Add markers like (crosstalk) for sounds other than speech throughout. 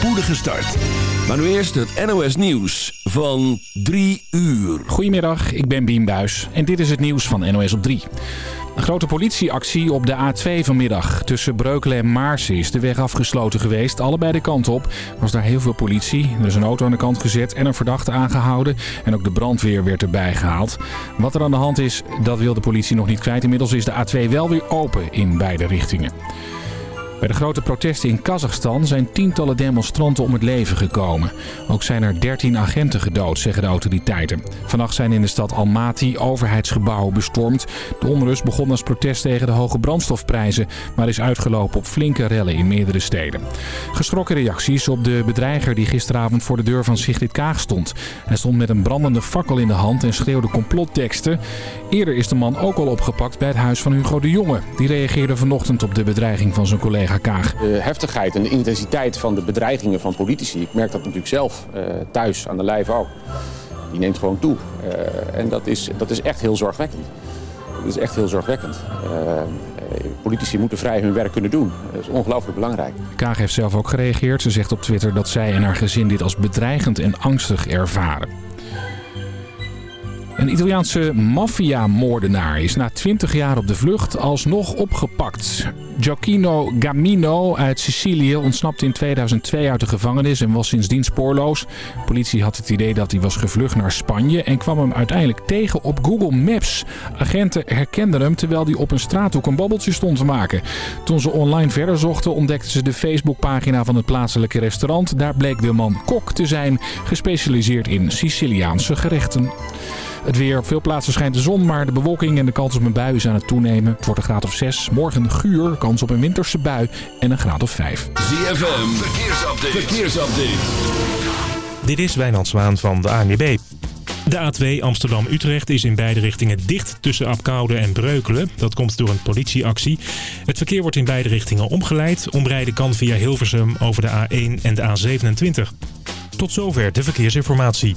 spoedige start. Maar nu eerst het NOS Nieuws van 3 uur. Goedemiddag, ik ben Bien Buis en dit is het nieuws van NOS op 3. Een grote politieactie op de A2 vanmiddag. Tussen Breukelen en Maarsen is de weg afgesloten geweest. Allebei de kant op was daar heel veel politie. Er is een auto aan de kant gezet en een verdachte aangehouden. En ook de brandweer werd erbij gehaald. Wat er aan de hand is, dat wil de politie nog niet kwijt. Inmiddels is de A2 wel weer open in beide richtingen. Bij de grote protesten in Kazachstan zijn tientallen demonstranten om het leven gekomen. Ook zijn er 13 agenten gedood, zeggen de autoriteiten. Vannacht zijn in de stad Almaty overheidsgebouwen bestormd. De onrust begon als protest tegen de hoge brandstofprijzen, maar is uitgelopen op flinke rellen in meerdere steden. Geschrokken reacties op de bedreiger die gisteravond voor de deur van Sigrid Kaag stond. Hij stond met een brandende fakkel in de hand en schreeuwde complotteksten. Eerder is de man ook al opgepakt bij het huis van Hugo de Jonge. Die reageerde vanochtend op de bedreiging van zijn collega Kaag. De heftigheid en de intensiteit van de bedreigingen van politici, ik merk dat natuurlijk zelf uh, thuis aan de lijf ook, die neemt gewoon toe. Uh, en dat is, dat is echt heel zorgwekkend. Dat is echt heel zorgwekkend. Uh, politici moeten vrij hun werk kunnen doen. Dat is ongelooflijk belangrijk. Kaag heeft zelf ook gereageerd. Ze zegt op Twitter dat zij en haar gezin dit als bedreigend en angstig ervaren. Een Italiaanse maffiamoordenaar is na 20 jaar op de vlucht alsnog opgepakt. Gioacchino Gamino uit Sicilië ontsnapte in 2002 uit de gevangenis en was sindsdien spoorloos. De politie had het idee dat hij was gevlucht naar Spanje en kwam hem uiteindelijk tegen op Google Maps. Agenten herkenden hem terwijl hij op een straathoek een babbeltje stond te maken. Toen ze online verder zochten ontdekten ze de Facebookpagina van het plaatselijke restaurant. Daar bleek de man kok te zijn, gespecialiseerd in Siciliaanse gerechten. Het weer op veel plaatsen schijnt de zon, maar de bewolking en de kans op een bui is aan het toenemen. Het wordt een graad of 6. Morgen guur, kans op een winterse bui en een graad of 5. ZFM, verkeersupdate. verkeersupdate. Dit is Wijnand Zwaan van de ANWB. De A2 Amsterdam-Utrecht is in beide richtingen dicht tussen Apkoude en Breukelen. Dat komt door een politieactie. Het verkeer wordt in beide richtingen omgeleid. Omrijden kan via Hilversum over de A1 en de A27. Tot zover de verkeersinformatie.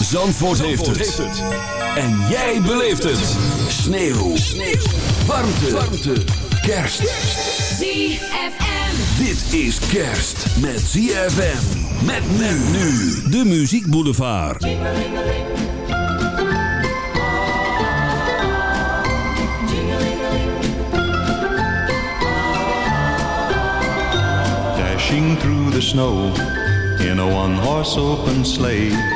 Zandvoort, heeft, het. En jij beleeft het. Sneeuw. Sneeuw. Warmte. Warmte. Kerst. ZFM. Dit is kerst met ZFM. Met men nu. De Muziek Boulevard. Dashing through the snow in a one-horse open sleigh.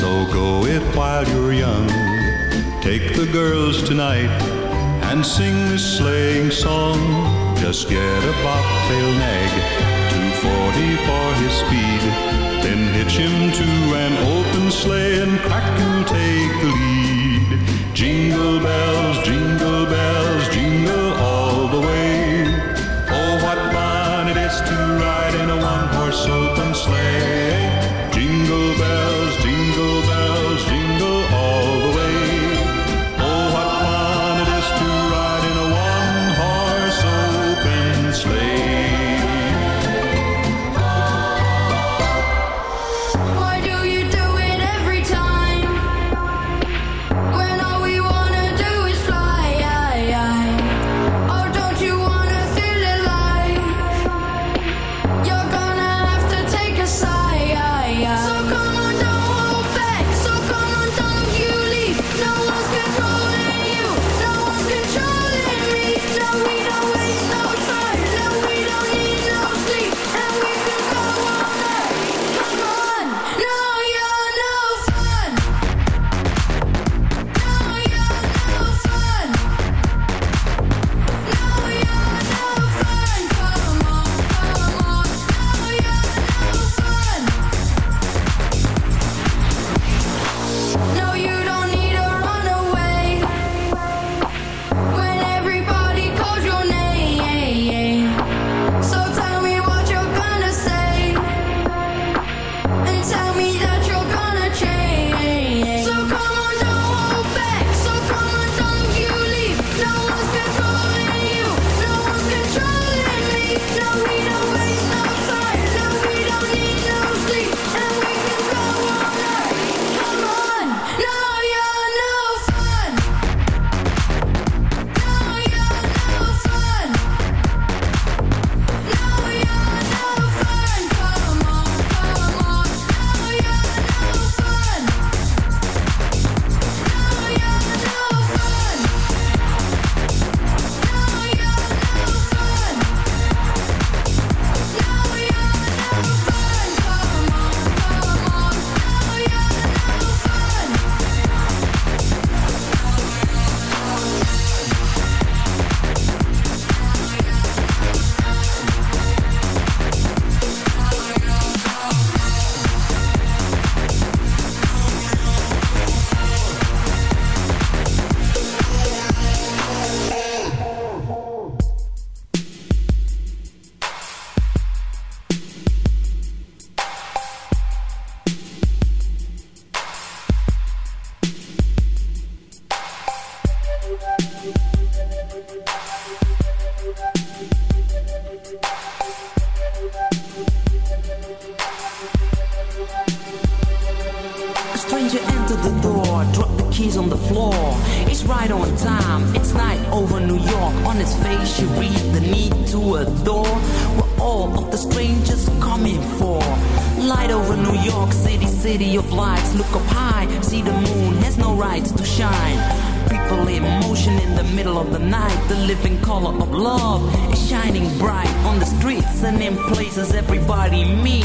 so go it while you're young. Take the girls tonight and sing this sleighing song. Just get a bobtail nag, 240 for his speed. Then hitch him to an open sleigh and crack you'll take the lead. Jingle bells, jingle bells, face, read the need to adore. We're all of the strangers coming for. Light over New York City, city of lights. Look up high, see the moon has no rights to shine. People in motion in the middle of the night. The living color of love is shining bright on the streets and in places everybody meet.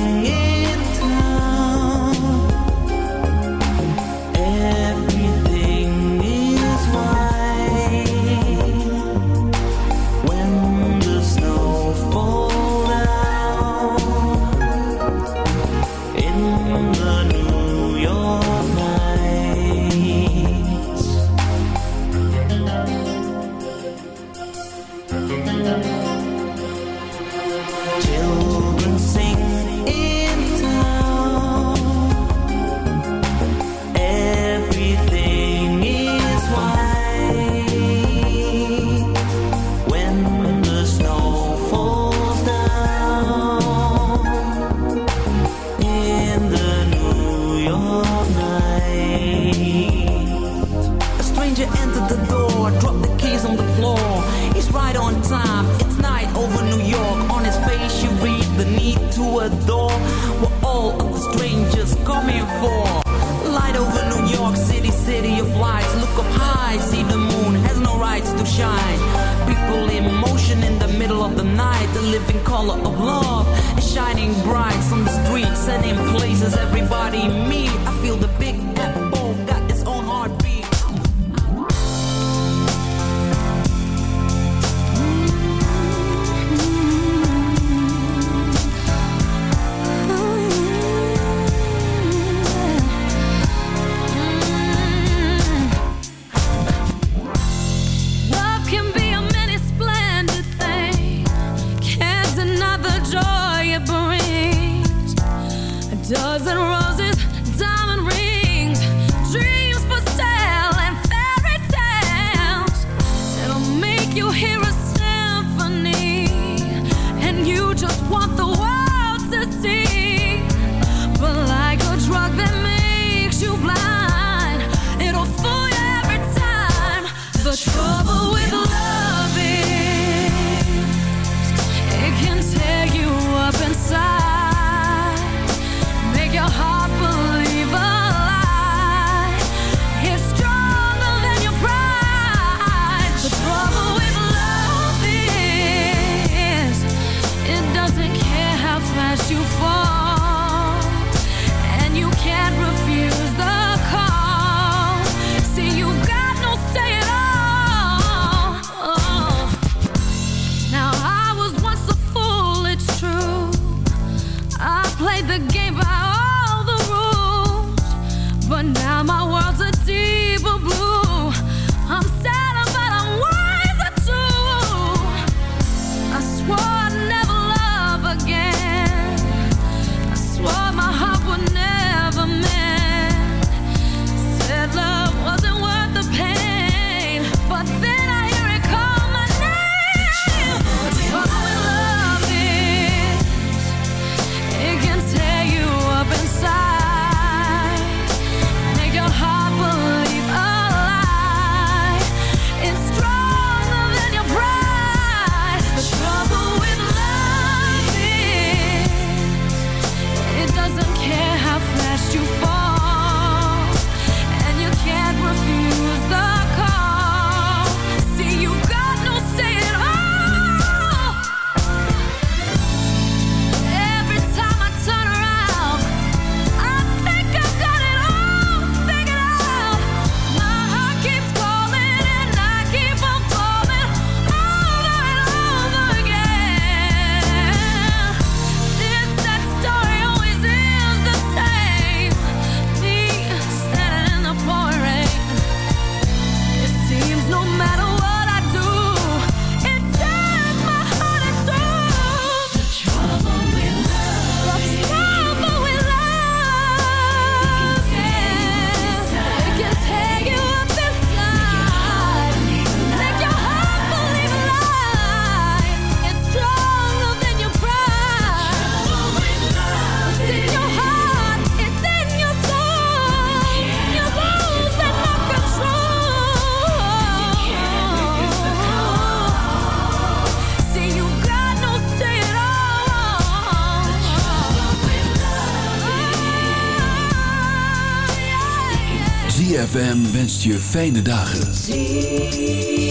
fijne dagen.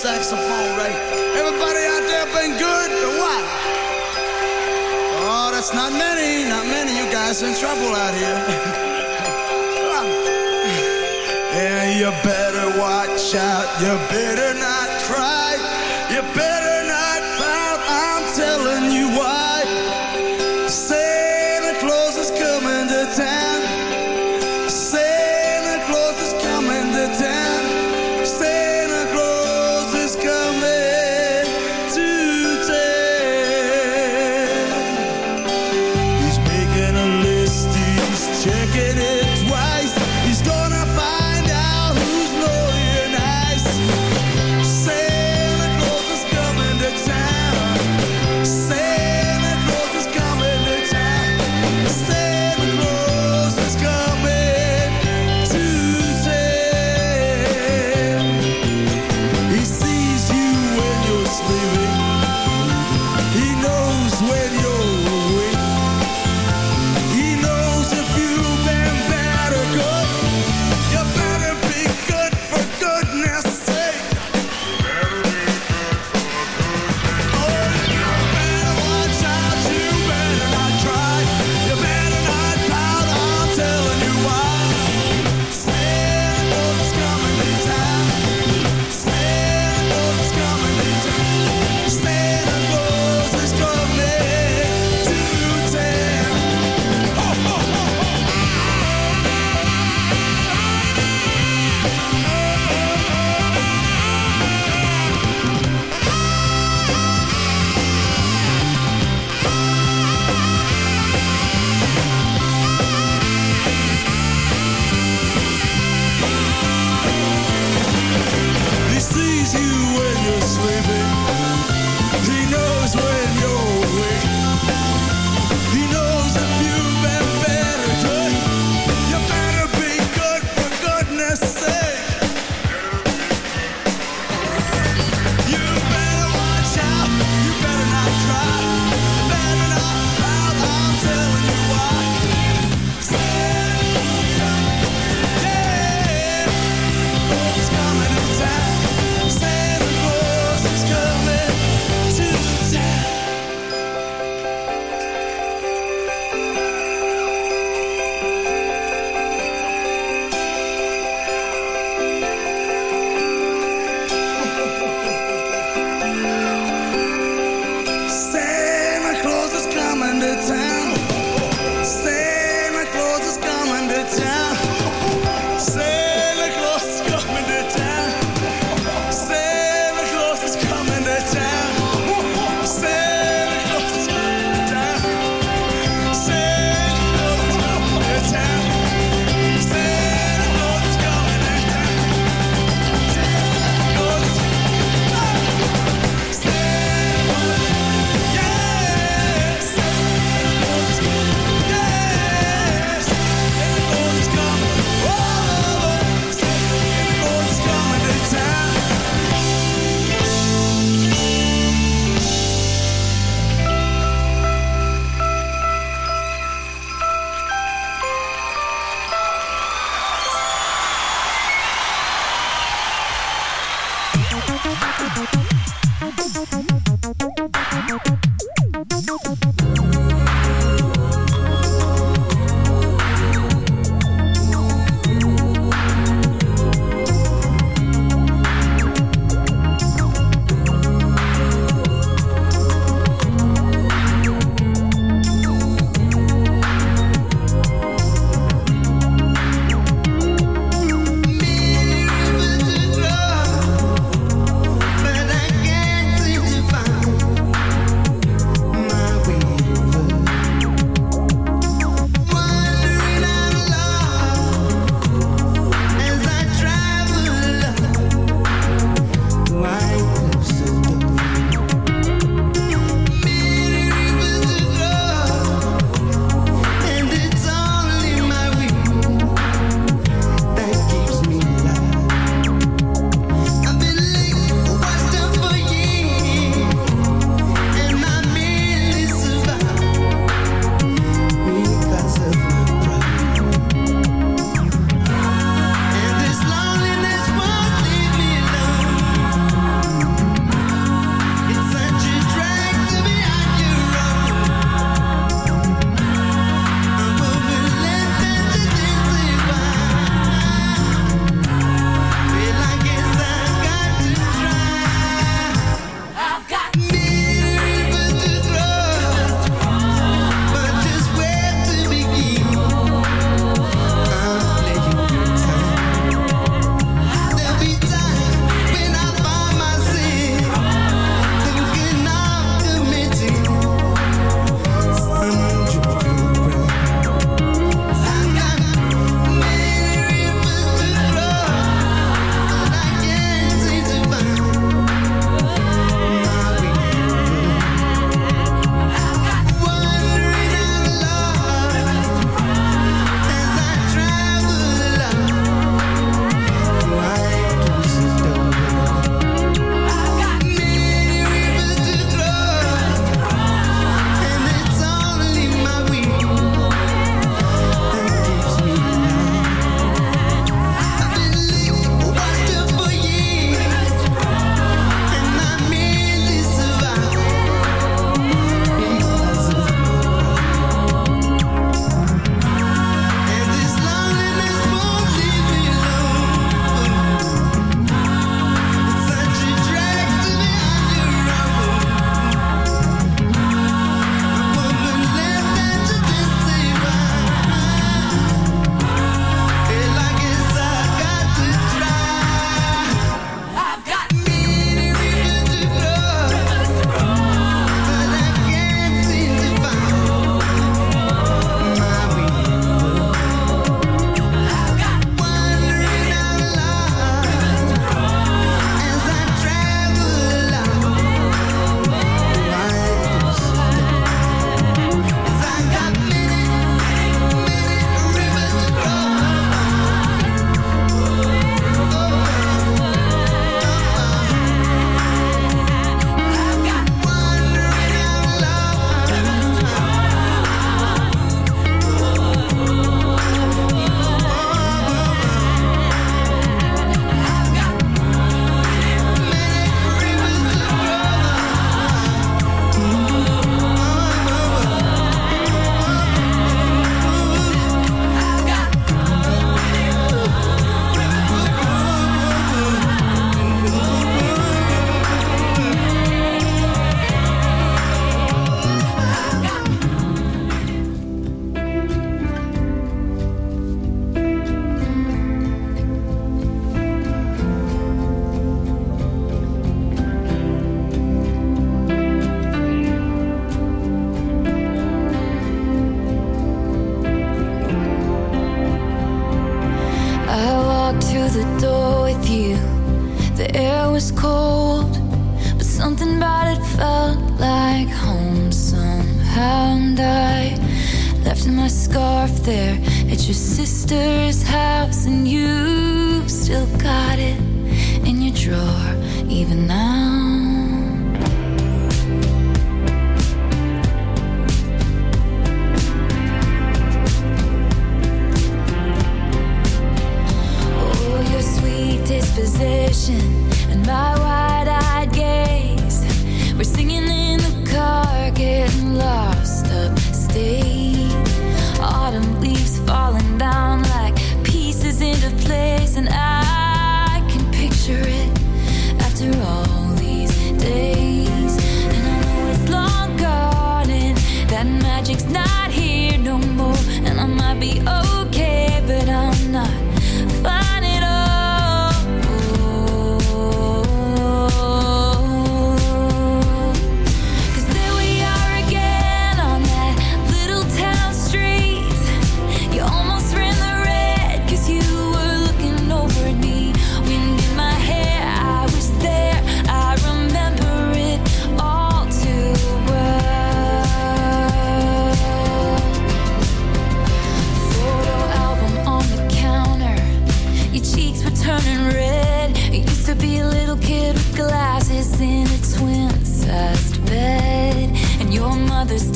saxophone right. Everybody out there been good, but what? Oh, that's not many, not many. You guys in trouble out here. (laughs) and you better watch out, you better not.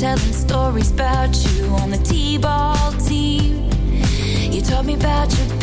telling stories about you on the T-ball team. You taught me about your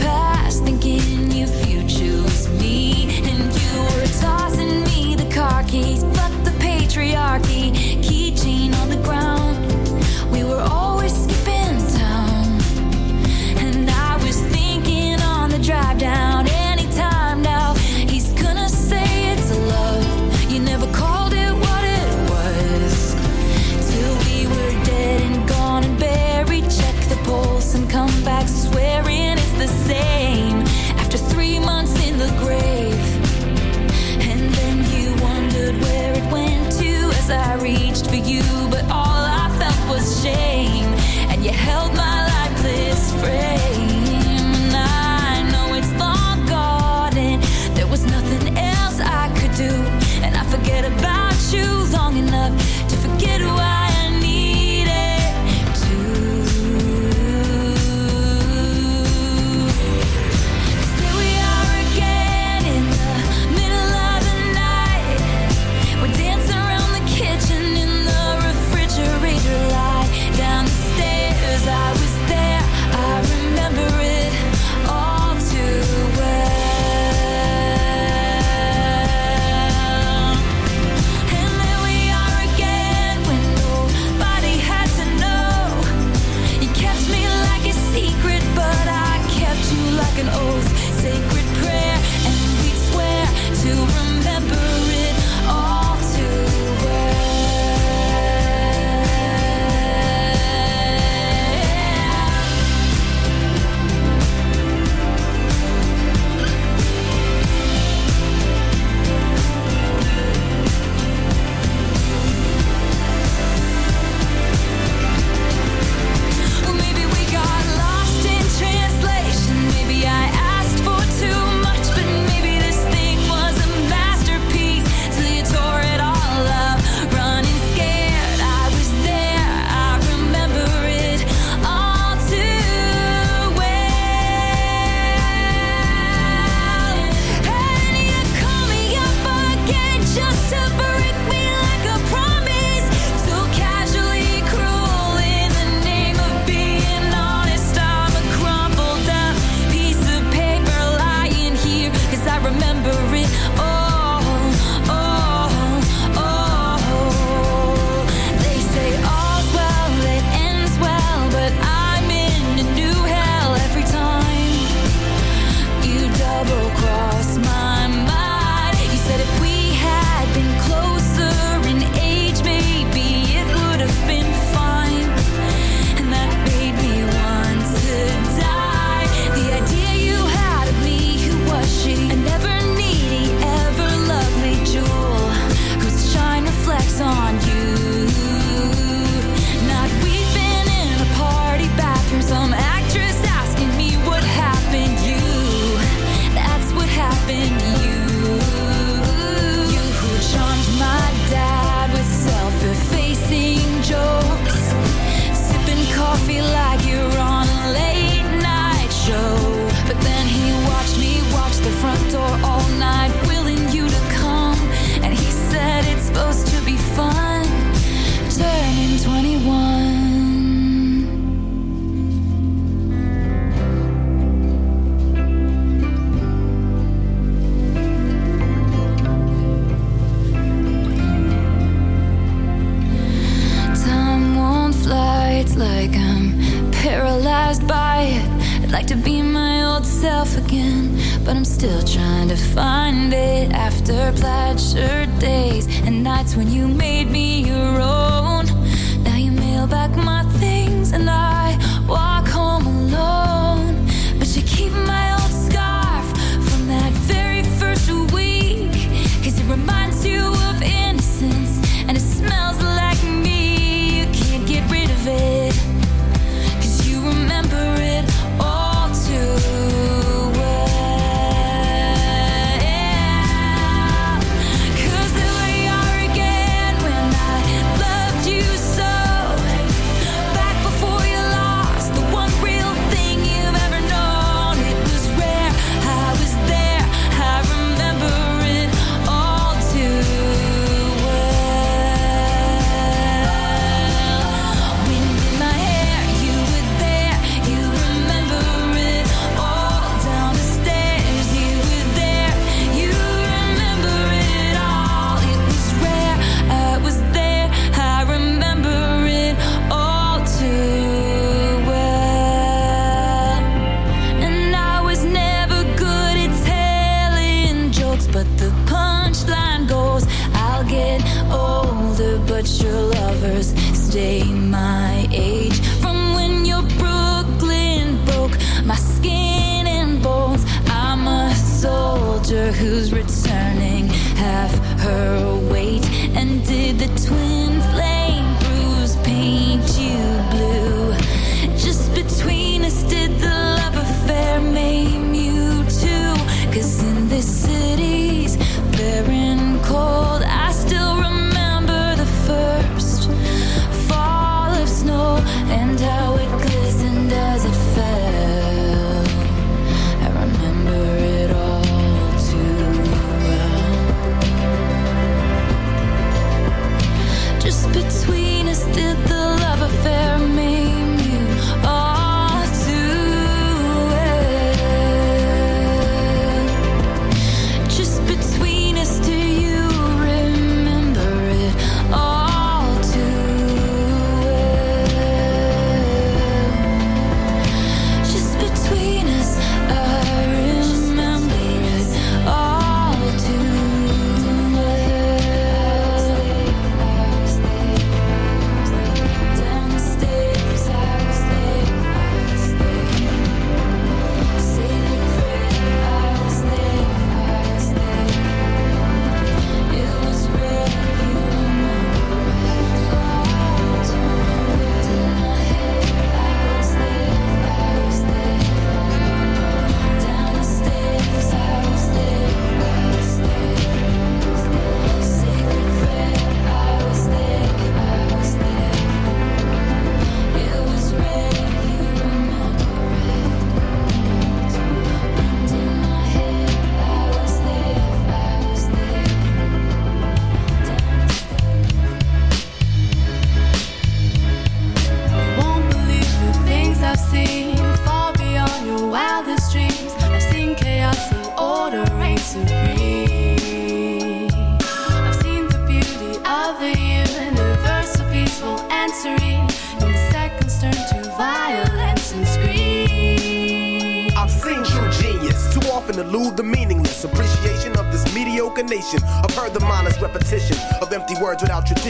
soldier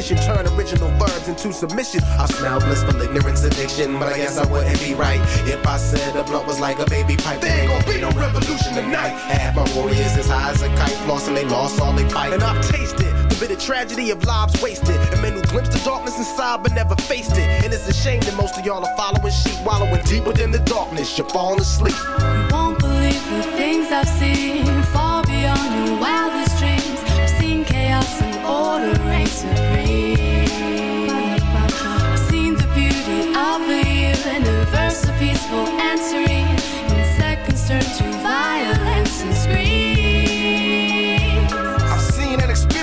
turn original verbs into submission. I smell blissful ignorance addiction, but I guess I wouldn't be right if I said the blunt was like a baby pipe. There ain't gonna be no revolution tonight. Had my warriors as high as a kite, flossing they lost all they fight. And I've tasted the bitter tragedy of lives wasted, and men who glimpsed the darkness inside but never faced it. And it's a shame that most of y'all are following sheep, wallowing deep within the darkness. You're falling asleep. You won't believe the things I've seen far beyond your wildest dreams. I've seen chaos and order reign supreme. Universe, so peaceful and serene. In seconds turn to violence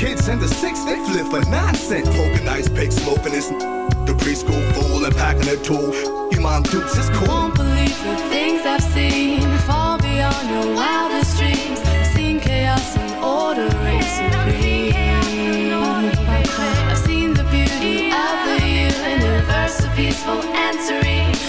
Kids in the six, they flip for nonsense. Poking ice pick, smoking this. The preschool fool and packing a tool. You mom dukes, it's cool. Won't believe the things I've seen fall beyond your wildest dreams. Seen chaos and order reign supreme. I've seen the beauty of the universe, peaceful and serene.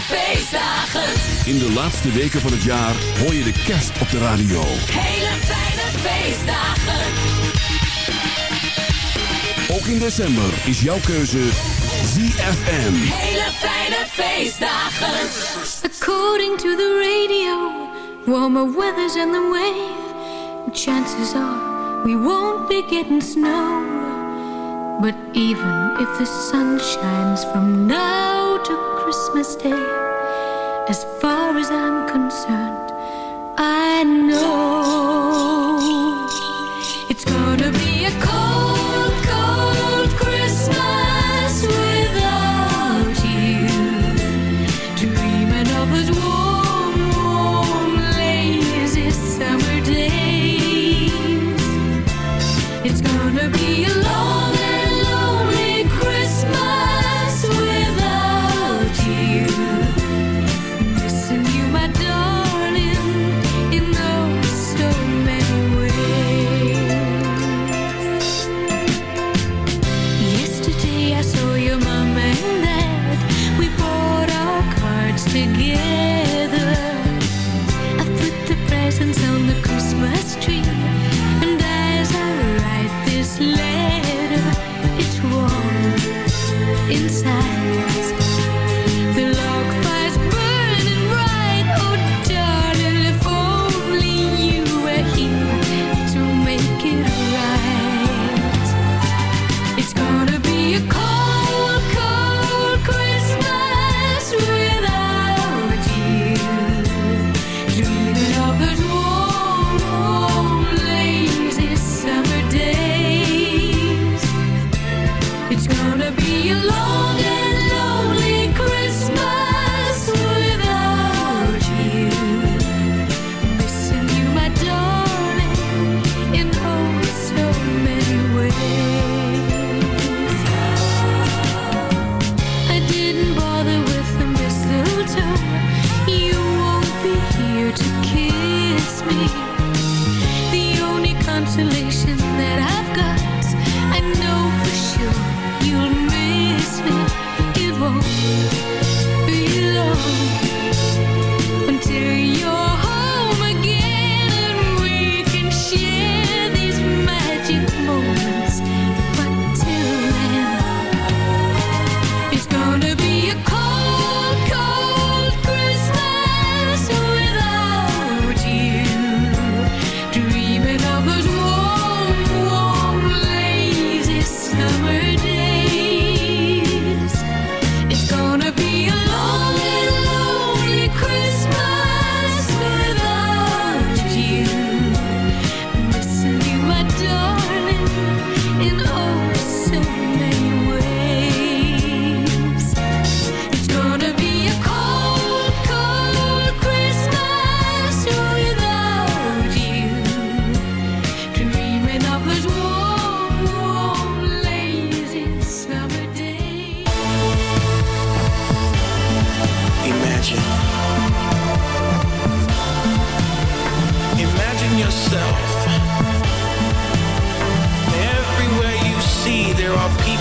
Feestdagen. In de laatste weken van het jaar hoor je de kerst op de radio. Hele fijne feestdagen. Ook in december is jouw keuze ZFM. Hele fijne feestdagen. According to the radio, warmer weather's on the way. Chances are we won't be getting snow. But even if the sun shines from now Christmas Day, as far as I'm concerned, I know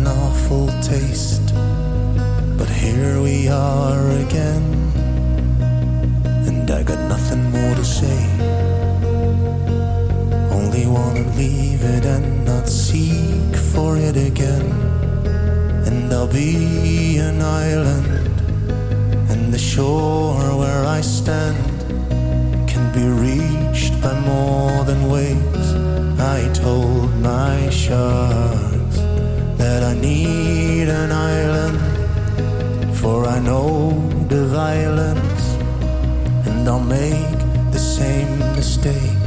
an awful taste. But here we are again, and I got nothing more to say. Only wanna leave it and not seek for it again. And I'll be an island, and the shore where I stand can be reached by more than waves. I told my shark that I need an island, for I know the violence, and I'll make the same mistake.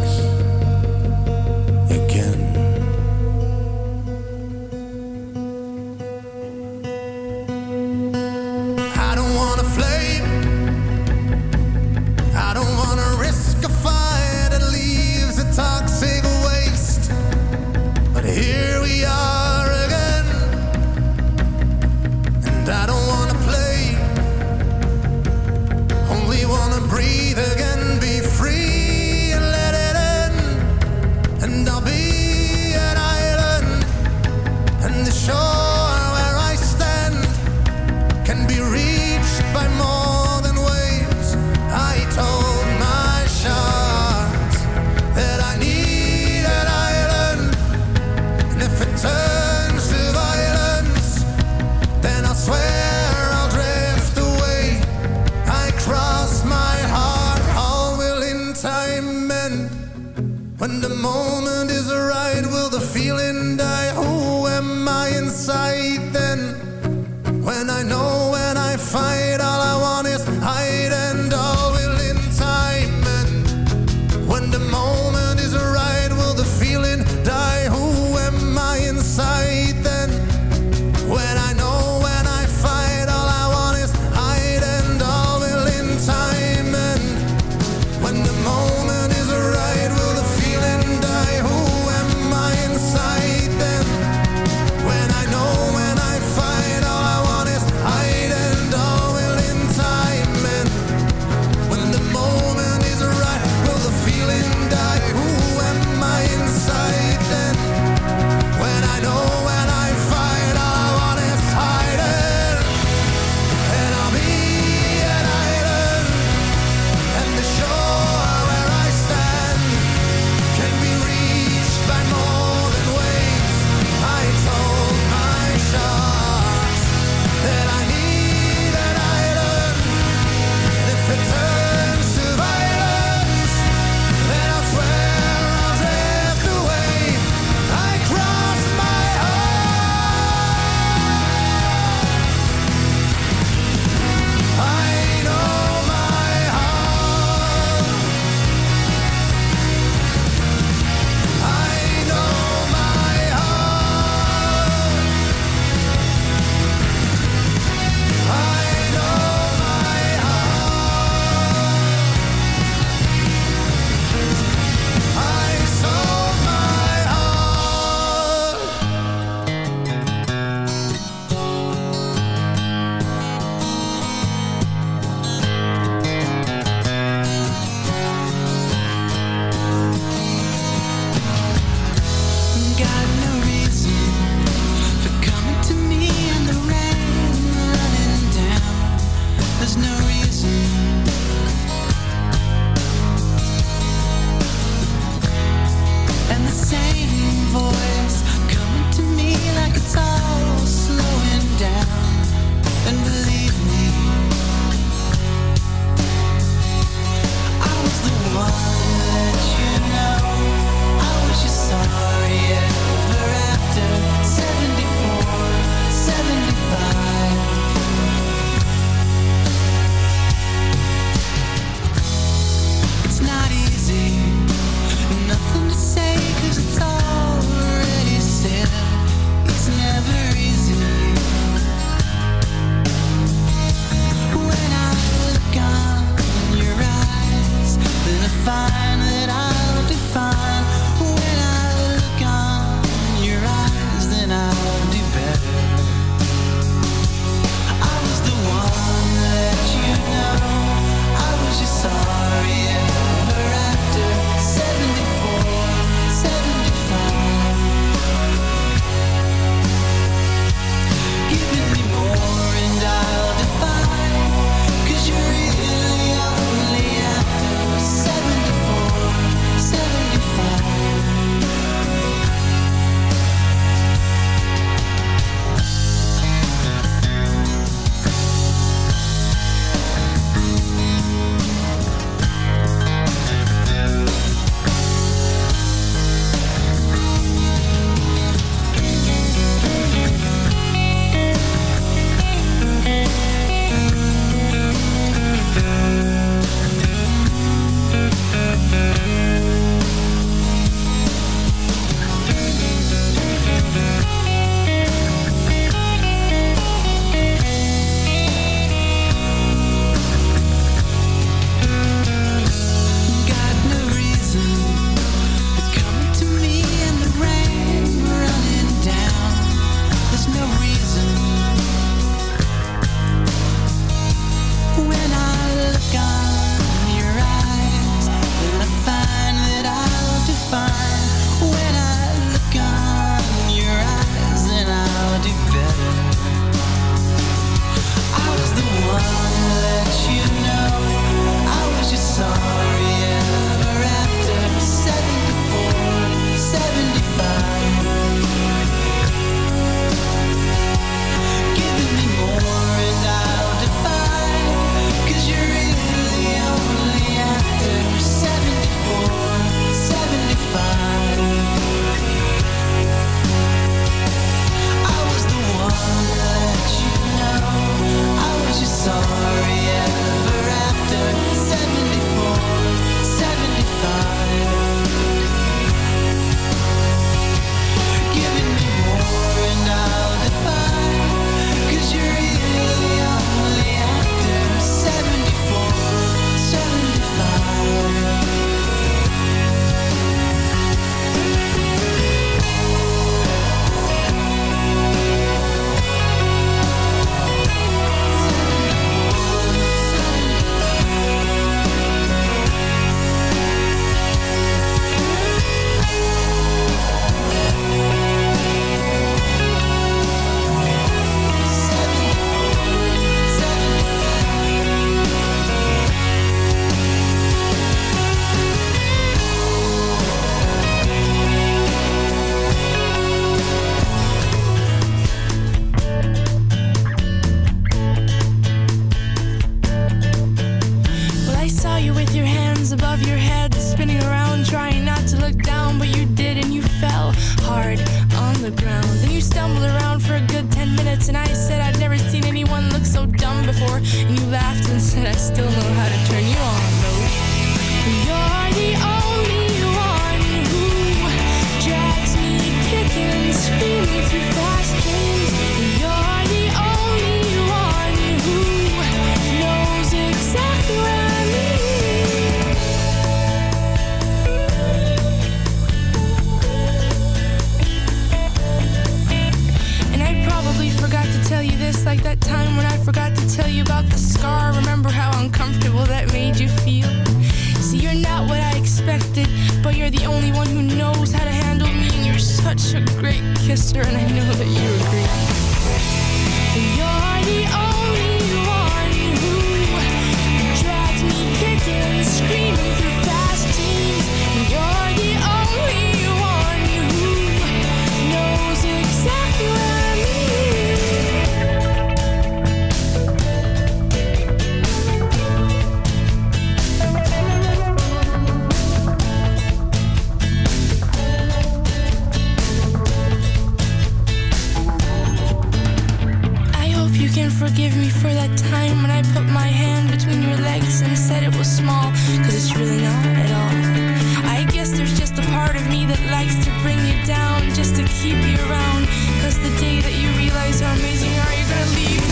the day that you realize how amazing you are, you're gonna leave.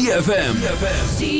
ZFM.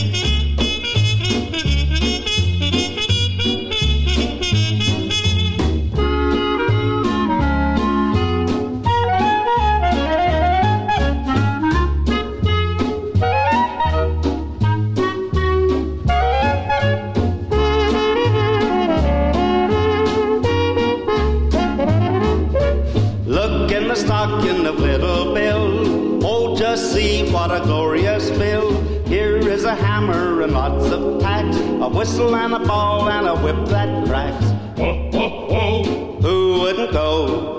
a hammer and lots of tacks, a whistle and a ball and a whip that cracks. Oh oh oh, Who wouldn't go?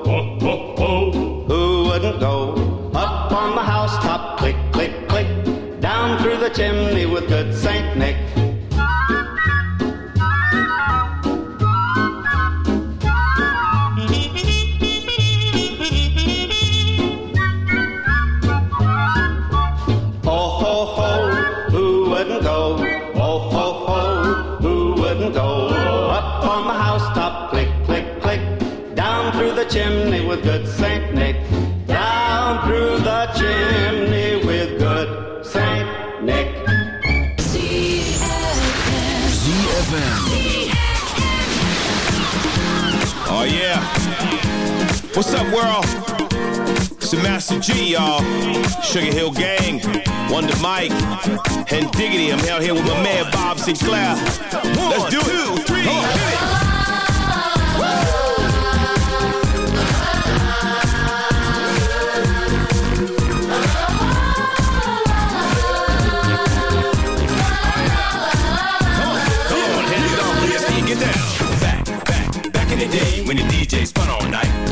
Master Gee, y'all. Sugarhill Gang, Wonder Mike, and Diggity. I'm out here with my man Bob Sinclar. Let's do it. Two, three, hit it. It. Back, back, back in the day when the DJ spun all night.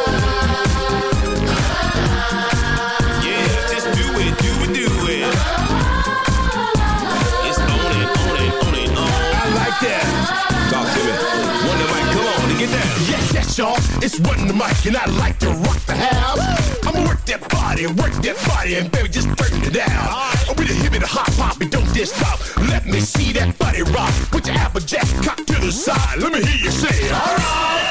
Yes, yes, y'all. It's one the mic, and I like to rock the house. I'ma work that body, work that body, and baby, just turn it down. I'm the hip and the hot hop, and don't just stop. Let me see that body rock. Put your apple-jack cock to the side. Let me hear you say, alright.